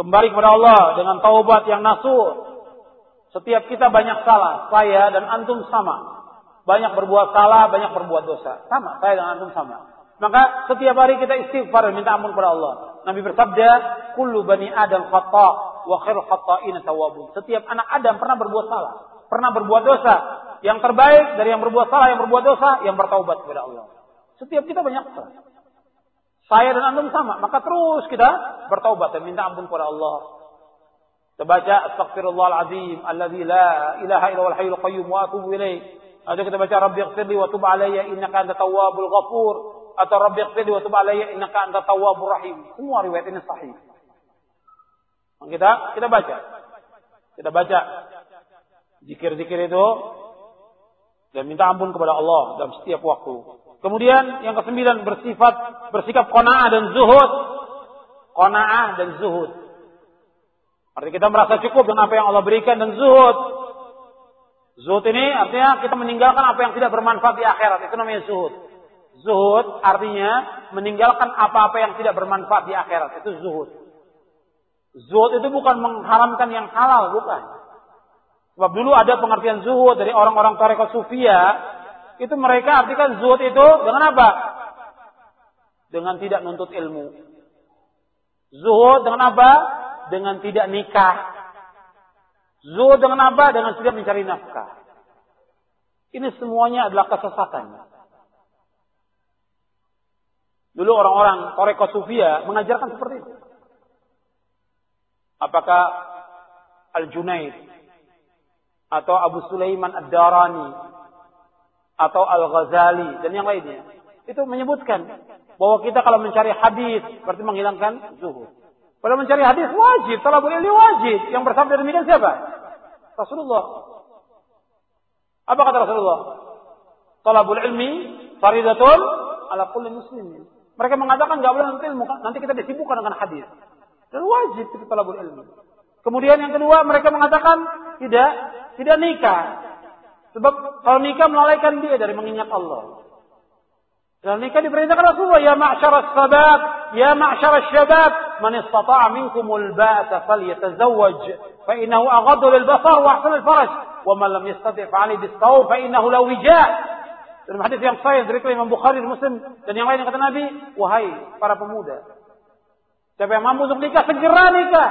Kembali kepada Allah dengan taubat yang nasuh setiap kita banyak salah, saya dan antum sama. Banyak berbuat salah, banyak berbuat dosa. Sama, saya dan antum sama. Maka setiap hari kita istighfar dan minta ampun kepada Allah. Nabi bersabda, "Kullu bani Adam khata wa khairul khata'in tawwabun." Setiap anak Adam pernah berbuat salah. pernah berbuat dosa. Yang terbaik dari yang berbuat salah, yang berbuat dosa, yang bertaubat kepada Allah. Setiap kita banyak salah. Saya dan antum sama, maka terus kita bertaubat dan minta ampun kepada Allah. Kita baca astagfirullahalazim alladzi la ilaha illa huwal hayyul qayyum wa atubu ilaih. Atau kita baca rabbi ighfirli wa tub alayya innaka antat tawwabul ghafur atau rabbi ighfirli wa tub alayya innaka antat tawwabur rahim. Semua riwayat ini sahih. Kita kita baca. Kita baca zikir-zikir itu dan minta ampun kepada Allah dalam setiap waktu. Kemudian yang kesembilan bersifat bersikap kona'ah dan zuhud. Kona'ah dan zuhud. Artinya kita merasa cukup dengan apa yang Allah berikan dan zuhud. Zuhud ini artinya kita meninggalkan apa yang tidak bermanfaat di akhirat. Itu namanya zuhud. Zuhud artinya meninggalkan apa-apa yang tidak bermanfaat di akhirat. Itu zuhud. Zuhud itu bukan mengharamkan yang halal, bukan. Sebab dulu ada pengertian zuhud dari orang-orang tarekat sufia, itu mereka artikan zuhud itu dengan apa? Dengan tidak nuntut ilmu. Zuhud dengan apa? Dengan tidak nikah. Zuhud dengan apa? Dengan tidak mencari nafkah. Ini semuanya adalah kesesatan. Dulu orang-orang tarekat sufia mengajarkan seperti itu. Apakah Al-Junaid atau Abu Sulaiman Ad-Darani atau Al-Ghazali dan yang lainnya itu menyebutkan bahwa kita kalau mencari hadis berarti menghilangkan zuhud. Kalau mencari hadis wajib, boleh ilmi wajib. Yang bersabda demikian siapa? Rasulullah. Apa kata Rasulullah? Talabul ilmi faridatun ala kulli muslimin. Mereka mengatakan nggak boleh nanti nanti kita disibukkan dengan hadis. Dan wajib kita talabul ilmu. Kemudian yang kedua mereka mengatakan tidak tidak nikah. Sebab kalau nikah melalaikan dia dari mengingat Allah. Nikah diperintahkan Rasulullah, ya ma'syar sabat, ya ma'syar syabab, man istata'a minkumul ba'ata falyatazawwaj, fa innahu aghaddu lil basar wa ahsanu al faraj, wa man lam yastati' fa 'alayhi bis fa innahu la wija'. Dalam hadis yang sahih dari Imam Bukhari Muslim dan yang lain kata Nabi, wahai para pemuda, Siapa yang mampu untuk nikah, segera nikah.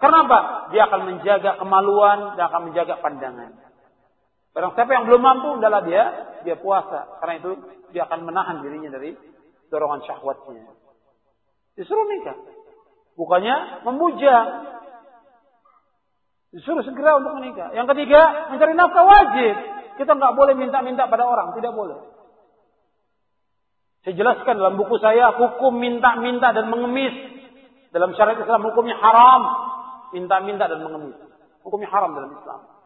Kenapa? Dia akan menjaga kemaluan dan akan menjaga pandangan. Barang siapa yang belum mampu, adalah dia, dia puasa. Karena itu dia akan menahan dirinya dari dorongan syahwatnya. Disuruh nikah. Bukannya memuja. Disuruh segera untuk menikah. Yang ketiga, mencari nafkah wajib. Kita nggak boleh minta-minta pada orang, tidak boleh. Saya jelaskan dalam buku saya hukum minta-minta dan mengemis dalam syariat Islam hukumnya haram. Minta-minta dan mengemis. Hukumnya haram dalam Islam.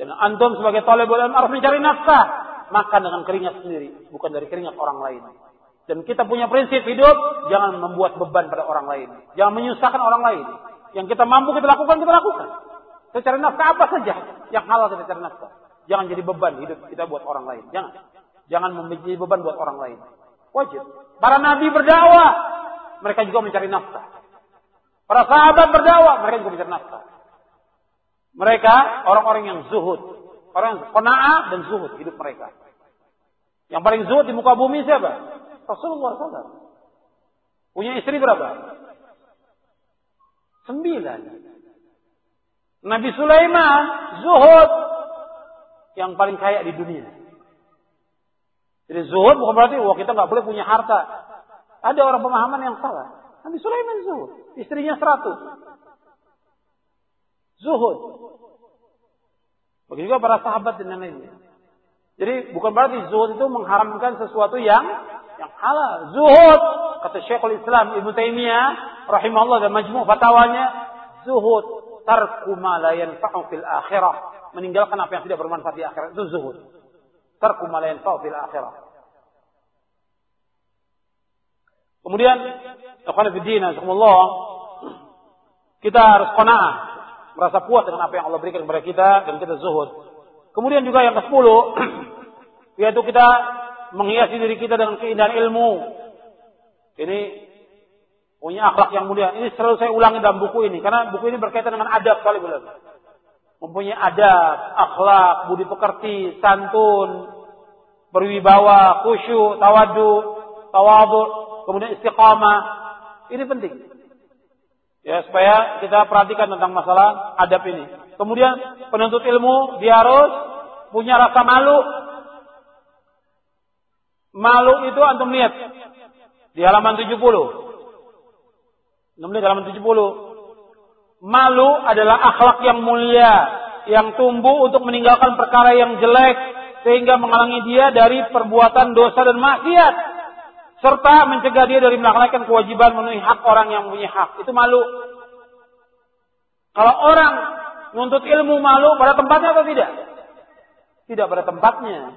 Dan antum sebagai talibul ilm harus mencari nafkah. Makan dengan keringat sendiri. Bukan dari keringat orang lain. Dan kita punya prinsip hidup. Jangan membuat beban pada orang lain. Jangan menyusahkan orang lain. Yang kita mampu kita lakukan, kita lakukan. Kita cari nafkah apa saja. Yang halal kita cari nafkah. Jangan jadi beban hidup kita buat orang lain. Jangan. Jangan menjadi beban buat orang lain. Wajib. Para nabi berdakwah. Mereka juga mencari nafkah. Para sahabat berdakwah, mereka juga mencari nafkah. Mereka orang-orang yang zuhud. Orang yang kona'ah dan zuhud hidup mereka. Yang paling zuhud di muka bumi siapa? Rasulullah SAW. Punya istri berapa? Sembilan. Nabi Sulaiman zuhud yang paling kaya di dunia. Jadi zuhud bukan berarti wah kita nggak boleh punya harta. Ada orang pemahaman yang salah. Nabi Sulaiman zuhud. Istrinya seratus. Zuhud. Begitu juga para sahabat dan lain-lainnya. Jadi bukan berarti zuhud itu mengharamkan sesuatu yang yang halal. Zuhud kata Syekhul Islam Ibnu Taimiyah rahimahullah dan majmu' fatwanya zuhud tarku ma la yanfa'u fil akhirah. Meninggalkan apa yang tidak bermanfaat di akhirat itu zuhud. Tarku ma la yanfa'u fil akhirah. Kemudian, kita harus qanaah, merasa puas dengan apa yang Allah berikan kepada kita dan kita zuhud. Kemudian juga yang ke-10 yaitu kita menghiasi diri kita dengan keindahan ilmu. Ini punya akhlak yang mulia. Ini selalu saya ulangi dalam buku ini karena buku ini berkaitan dengan adab kali belum. Mempunyai adab, akhlak, budi pekerti, santun, berwibawa, khusyuk, tawadu, tawadu, kemudian istiqamah. Ini penting. Ya, supaya kita perhatikan tentang masalah adab ini. Kemudian penuntut ilmu dia harus punya rasa malu. Malu itu antum lihat di halaman 70. Antum lihat halaman 70. Malu adalah akhlak yang mulia yang tumbuh untuk meninggalkan perkara yang jelek sehingga menghalangi dia dari perbuatan dosa dan maksiat serta mencegah dia dari melaksanakan kewajiban memenuhi hak orang yang punya hak. Itu malu. Kalau orang nuntut ilmu malu pada tempatnya atau tidak? Tidak pada tempatnya.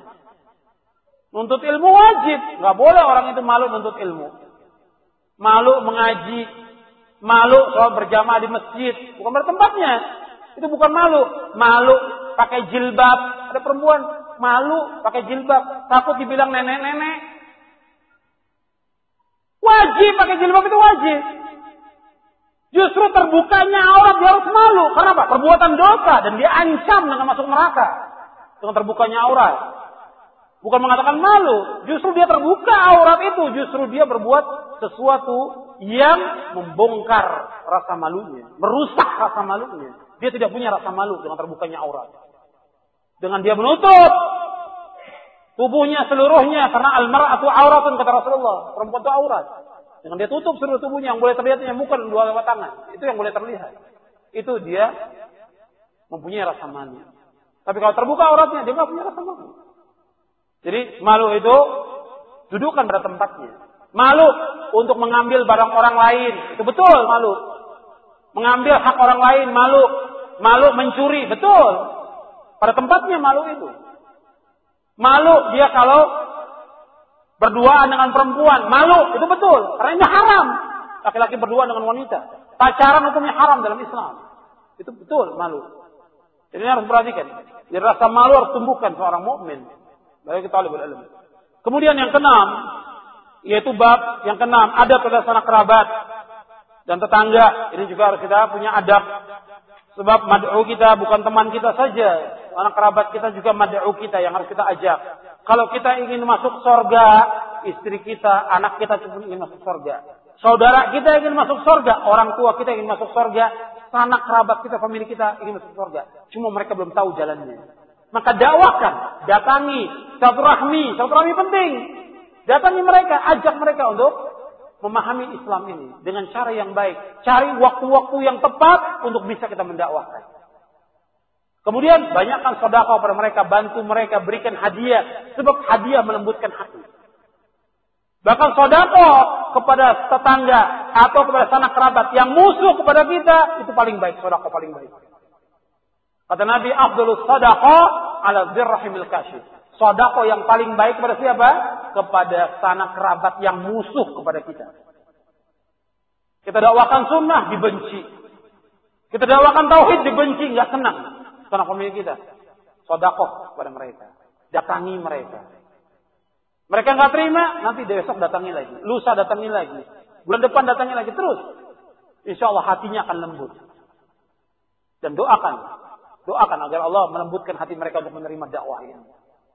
Nuntut ilmu wajib. Nggak boleh orang itu malu nuntut ilmu. Malu mengaji. Malu soal berjamaah di masjid. Bukan pada tempatnya. Itu bukan malu. Malu pakai jilbab. Ada perempuan malu pakai jilbab. Takut dibilang nenek-nenek. Wajib pakai jilbab itu wajib. Justru terbukanya aurat dia harus malu. Karena apa? Perbuatan dosa dan dia ancam dengan masuk neraka. Dengan terbukanya aurat. Bukan mengatakan malu. Justru dia terbuka aurat itu. Justru dia berbuat sesuatu yang membongkar rasa malunya. Merusak rasa malunya. Dia tidak punya rasa malu dengan terbukanya aurat. Dengan dia menutup tubuhnya seluruhnya karena almar'atu auratun kata Rasulullah. Perempuan itu aurat. Dengan dia tutup seluruh tubuhnya yang boleh terlihat hanya bukan dua lewat tangan. Itu yang boleh terlihat. Itu dia mempunyai rasa malu. Tapi kalau terbuka auratnya dia nggak punya rasa malu. Jadi malu itu dudukan pada tempatnya. Malu untuk mengambil barang orang lain. Itu betul malu. Mengambil hak orang lain malu. Malu mencuri. Betul. Pada tempatnya malu itu. Malu dia kalau berduaan dengan perempuan. Malu, itu betul. Karena ini haram. Laki-laki berduaan dengan wanita. Pacaran hukumnya haram dalam Islam. Itu betul, malu. Jadi ini harus perhatikan. Jadi rasa malu harus tumbuhkan seorang mukmin. Bagi kita oleh ilmu. Kemudian yang keenam, yaitu bab yang keenam, ada pada sanak kerabat dan tetangga. Ini juga harus kita punya adab. Sebab mad'u kita bukan teman kita saja, anak kerabat kita juga mad'u kita yang harus kita ajak. Kalau kita ingin masuk surga, istri kita, anak kita juga ingin masuk surga. Saudara kita ingin masuk surga, orang tua kita ingin masuk surga, anak kerabat kita, famili kita ingin masuk surga. Cuma mereka belum tahu jalannya. Maka dakwakan, datangi, satu rahmi, satu rahmi penting. Datangi mereka, ajak mereka untuk memahami Islam ini dengan cara yang baik. Cari waktu-waktu yang tepat untuk bisa kita mendakwakan. Kemudian banyakkan sedekah pada mereka, bantu mereka, berikan hadiah. Sebab hadiah melembutkan hati. Bahkan sedekah kepada tetangga atau kepada sanak kerabat yang musuh kepada kita, itu paling baik, sedekah paling baik. Kata Nabi, Abdul sadaqah ala zirrahimil kasyif. Sedekah yang paling baik kepada siapa? Kepada sanak kerabat yang musuh kepada kita. Kita dakwakan sunnah, dibenci. Kita dakwakan tauhid, dibenci, nggak senang sanak pemilik kita. Sodakoh kepada mereka. Datangi mereka. Mereka nggak terima, nanti besok datangi lagi. Lusa datangi lagi. Bulan depan datangi lagi. Terus. Insya Allah hatinya akan lembut. Dan doakan. Doakan agar Allah melembutkan hati mereka untuk menerima dakwah ini.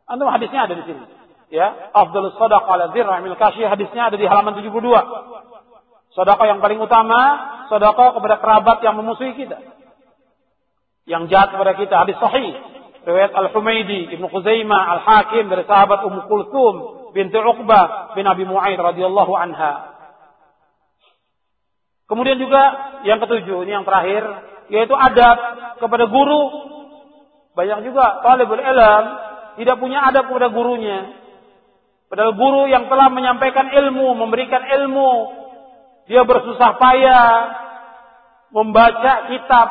Antum hadisnya ada di sini. Ya, Afdalus sadaqah ala dzirrahimil kasih hadisnya ada di halaman 72. Sedekah yang paling utama, sedekah kepada kerabat yang memusuhi kita yang jahat kepada kita. Hadis sahih. Riwayat Al-Humaidi, Ibnu Khuzaimah, Al-Hakim dari sahabat Ummu Kulthum binti Uqbah bin Abi Mu'aid radhiyallahu anha. Kemudian juga yang ketujuh, ini yang terakhir, yaitu adab kepada guru. Banyak juga talibul ilm tidak punya adab kepada gurunya. Padahal guru yang telah menyampaikan ilmu, memberikan ilmu, dia bersusah payah membaca kitab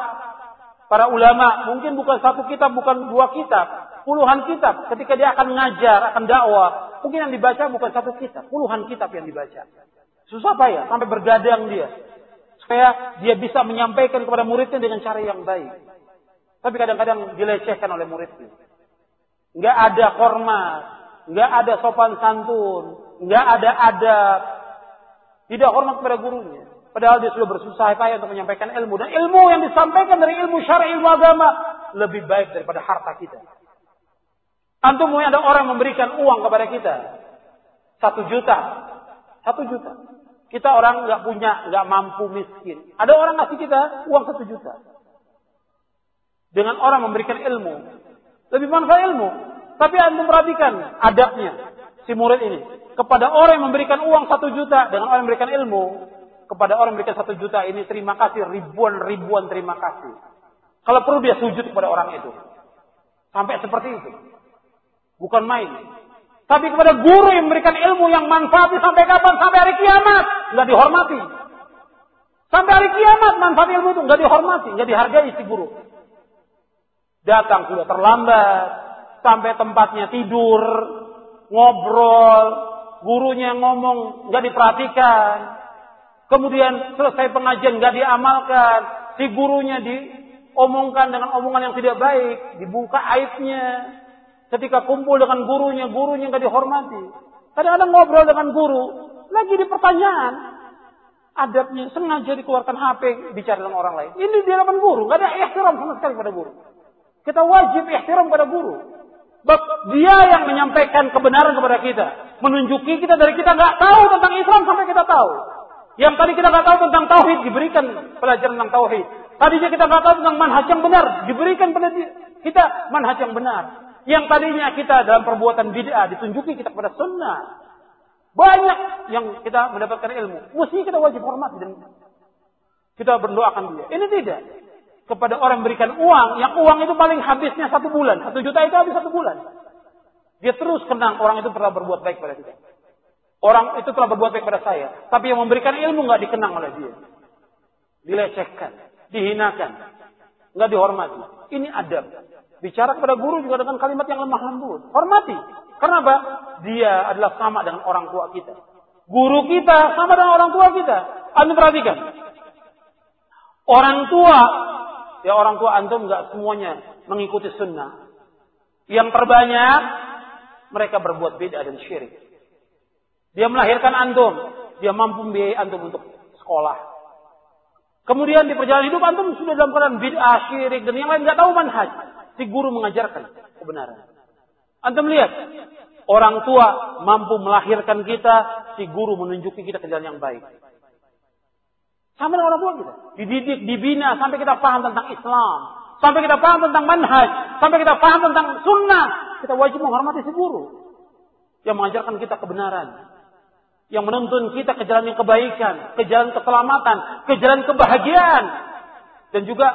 para ulama, mungkin bukan satu kitab, bukan dua kitab, puluhan kitab. Ketika dia akan ngajar, akan dakwah, mungkin yang dibaca bukan satu kitab, puluhan kitab yang dibaca. Susah apa ya? Sampai bergadang dia. Supaya dia bisa menyampaikan kepada muridnya dengan cara yang baik. Tapi kadang-kadang dilecehkan oleh muridnya. Nggak ada hormat, nggak ada sopan santun, nggak ada adab, tidak hormat kepada gurunya. Padahal dia sudah bersusah payah untuk menyampaikan ilmu. Dan ilmu yang disampaikan dari ilmu syar'i ilmu agama lebih baik daripada harta kita. Antum ada orang memberikan uang kepada kita. Satu juta. Satu juta. Kita orang nggak punya, nggak mampu, miskin. Ada orang ngasih kita uang satu juta. Dengan orang memberikan ilmu. Lebih manfaat ilmu. Tapi antum perhatikan adabnya si murid ini. Kepada orang yang memberikan uang satu juta dengan orang yang memberikan ilmu. Kepada orang memberikan satu juta ini terima kasih ribuan-ribuan terima kasih. Kalau perlu dia sujud kepada orang itu. Sampai seperti itu. Bukan main. Tapi kepada guru yang memberikan ilmu yang manfaatnya sampai kapan? Sampai hari kiamat. Nggak dihormati. Sampai hari kiamat manfaat ilmu itu nggak dihormati, nggak dihargai si guru. Datang sudah terlambat, sampai tempatnya tidur, ngobrol, gurunya ngomong nggak diperhatikan. Kemudian selesai pengajian nggak diamalkan, si gurunya diomongkan dengan omongan yang tidak baik, dibuka aibnya, Ketika kumpul dengan gurunya, gurunya nggak dihormati. Kadang-kadang ngobrol dengan guru, lagi di pertanyaan. Adabnya sengaja dikeluarkan HP bicara dengan orang lain. Ini di hadapan guru, nggak ada ihtiram sama sekali pada guru. Kita wajib ihtiram pada guru. Sebab dia yang menyampaikan kebenaran kepada kita, menunjuki kita dari kita nggak tahu tentang Islam sampai kita tahu. Yang tadi kita nggak tahu tentang tauhid diberikan pelajaran tentang tauhid. Tadinya kita nggak tahu tentang manhaj yang benar diberikan pada kita manhaj yang benar. Yang tadinya kita dalam perbuatan bid'ah ditunjuki kita kepada sunnah. Banyak yang kita mendapatkan ilmu. Mesti kita wajib hormat dan kita berdoakan dia. Ini tidak. Kepada orang berikan uang, yang uang itu paling habisnya satu bulan. Satu juta itu habis satu bulan. Dia terus kenang orang itu pernah berbuat baik pada kita. Orang itu telah berbuat baik pada saya. Tapi yang memberikan ilmu nggak dikenang oleh dia. Dilecehkan. Dihinakan. nggak dihormati. Ini adab. Bicara kepada guru juga dengan kalimat yang lemah lembut. Hormati. Karena apa? Dia adalah sama dengan orang tua kita. Guru kita sama dengan orang tua kita. Anda perhatikan. Orang tua, ya orang tua antum nggak semuanya mengikuti sunnah. Yang terbanyak mereka berbuat beda dan syirik. Dia melahirkan antum, dia mampu membiayai antum untuk sekolah. Kemudian di perjalanan hidup antum sudah dalam keadaan bid'ah, syirik dan yang lain nggak tahu manhaj si guru mengajarkan kebenaran. Anda melihat orang tua mampu melahirkan kita, si guru menunjuki kita ke jalan yang baik. Sama dengan orang tua kita. Dididik, dibina sampai kita paham tentang Islam. Sampai kita paham tentang manhaj. Sampai kita paham tentang sunnah. Kita wajib menghormati si guru. Yang mengajarkan kita kebenaran. Yang menuntun kita ke jalan yang kebaikan. Ke jalan keselamatan. Ke jalan kebahagiaan. Dan juga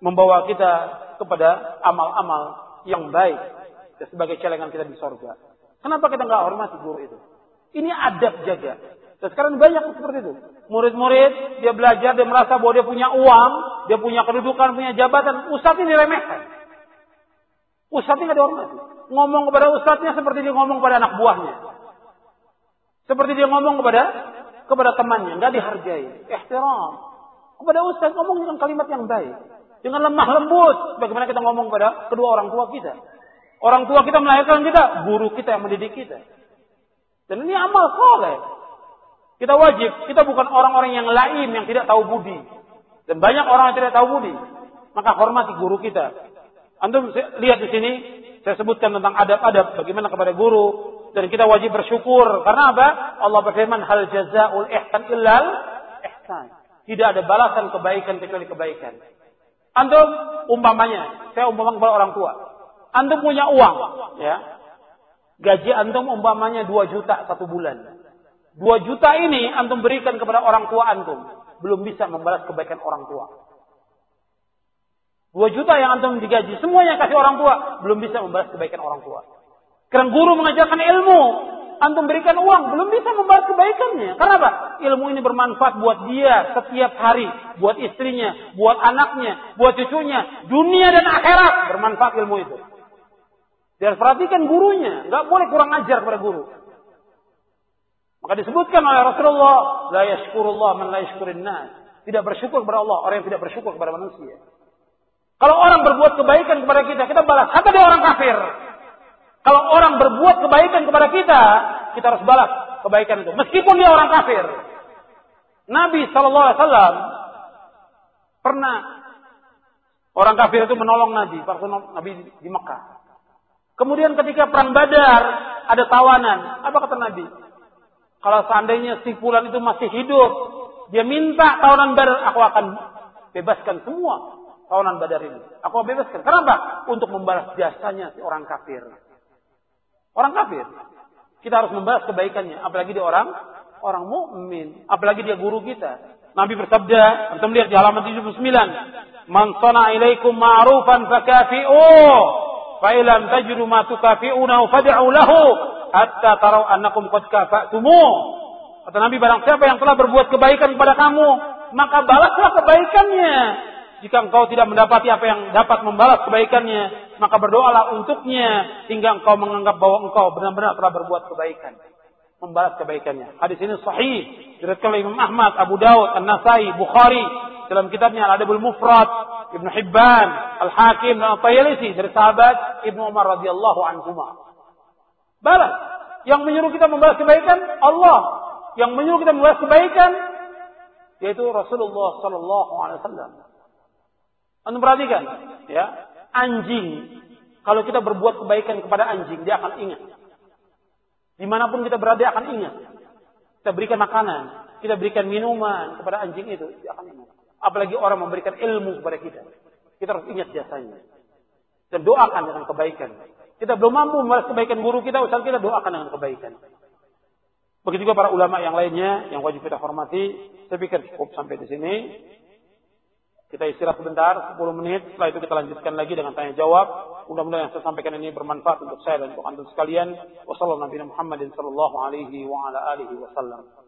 membawa kita kepada amal-amal yang baik sebagai celengan kita di sorga. Kenapa kita nggak hormati guru itu? Ini adab jaga. Dan sekarang banyak seperti itu. Murid-murid dia belajar, dia merasa bahwa dia punya uang, dia punya kedudukan, punya jabatan. Ustadz ini diremehkan. Ustadz ini nggak dihormati. Ngomong kepada ustadznya seperti dia ngomong kepada anak buahnya. Seperti dia ngomong kepada kepada temannya, nggak dihargai. Ihtiram. Kepada ustadz ngomong dengan kalimat yang baik. Dengan lemah lembut. Bagaimana kita ngomong pada kedua orang tua kita. Orang tua kita melahirkan kita, guru kita yang mendidik kita. Dan ini amal soleh. Kita wajib, kita bukan orang-orang yang lain yang tidak tahu budi. Dan banyak orang yang tidak tahu budi. Maka hormati guru kita. Antum lihat di sini, saya sebutkan tentang adab-adab bagaimana kepada guru dan kita wajib bersyukur karena apa? Allah berfirman hal jazaul ihsan illal ihsan. Tidak ada balasan kebaikan kecuali kebaikan. Antum umpamanya, saya umpamakan kepada orang tua. Antum punya uang, ya. Gaji antum umpamanya 2 juta satu bulan. 2 juta ini antum berikan kepada orang tua antum. Belum bisa membalas kebaikan orang tua. 2 juta yang antum digaji, semuanya kasih orang tua. Belum bisa membalas kebaikan orang tua. Karena guru mengajarkan ilmu, antum berikan uang, belum bisa membalas kebaikannya. Karena apa? Ilmu ini bermanfaat buat dia setiap hari, buat istrinya, buat anaknya, buat cucunya, dunia dan akhirat bermanfaat ilmu itu. Dan perhatikan gurunya, nggak boleh kurang ajar pada guru. Maka disebutkan oleh Rasulullah, la yashkurullah man la yashkurin. Tidak bersyukur kepada Allah, orang yang tidak bersyukur kepada manusia. Kalau orang berbuat kebaikan kepada kita, kita balas. Kata dia orang kafir. Kalau orang berbuat kebaikan kepada kita, kita harus balas kebaikan itu. Meskipun dia orang kafir. Nabi Wasallam pernah orang kafir itu menolong Nabi, Nabi di Mekah. Kemudian ketika perang Badar ada tawanan, apa kata Nabi? Kalau seandainya si fulan itu masih hidup, dia minta tahunan badar, aku akan bebaskan semua tahunan badar ini. Aku bebaskan. Kenapa? Untuk membalas jasanya si orang kafir. Orang kafir. Kita harus membalas kebaikannya. Apalagi dia orang orang mukmin. Apalagi dia guru kita. Nabi bersabda, kita melihat di halaman 79. Man sana ilaikum ma'rufan fakafi'u. Fa ilam tajidu ma tukafi'una fad'u lahu hatta tarau annakum qad kafa'tumu. Kata Nabi barang siapa yang telah berbuat kebaikan kepada kamu, maka balaslah kebaikannya. Jika engkau tidak mendapati apa yang dapat membalas kebaikannya, maka berdoalah untuknya hingga engkau menganggap bahwa engkau benar-benar telah berbuat kebaikan. Membalas kebaikannya. Hadis ini sahih. Diriwayatkan oleh Imam Ahmad, Abu Daud, An-Nasai, Bukhari dalam kitabnya Al-Adabul Mufrad, Ibnu Hibban, Al-Hakim dan Al-Tayalisi dari sahabat Ibnu Umar radhiyallahu anhuma. Balas. Yang menyuruh kita membalas kebaikan Allah. Yang menyuruh kita membalas kebaikan yaitu Rasulullah sallallahu alaihi wasallam. Anda perhatikan, ya, anjing kalau kita berbuat kebaikan kepada anjing, dia akan ingat. Di mana pun kita berada, dia akan ingat. Kita berikan makanan, kita berikan minuman kepada anjing itu, dia akan ingat. Apalagi orang memberikan ilmu kepada kita. Kita harus ingat jasanya. Dan doakan dengan kebaikan. Kita belum mampu membalas kebaikan guru kita, usah kita doakan dengan kebaikan. Begitu juga para ulama yang lainnya yang wajib kita hormati. Saya pikir cukup sampai di sini. Kita istirahat sebentar, 10 menit. Setelah itu kita lanjutkan lagi dengan tanya jawab. Mudah-mudahan yang saya sampaikan ini bermanfaat untuk saya dan untuk anda sekalian. Wassalamualaikum warahmatullahi wabarakatuh.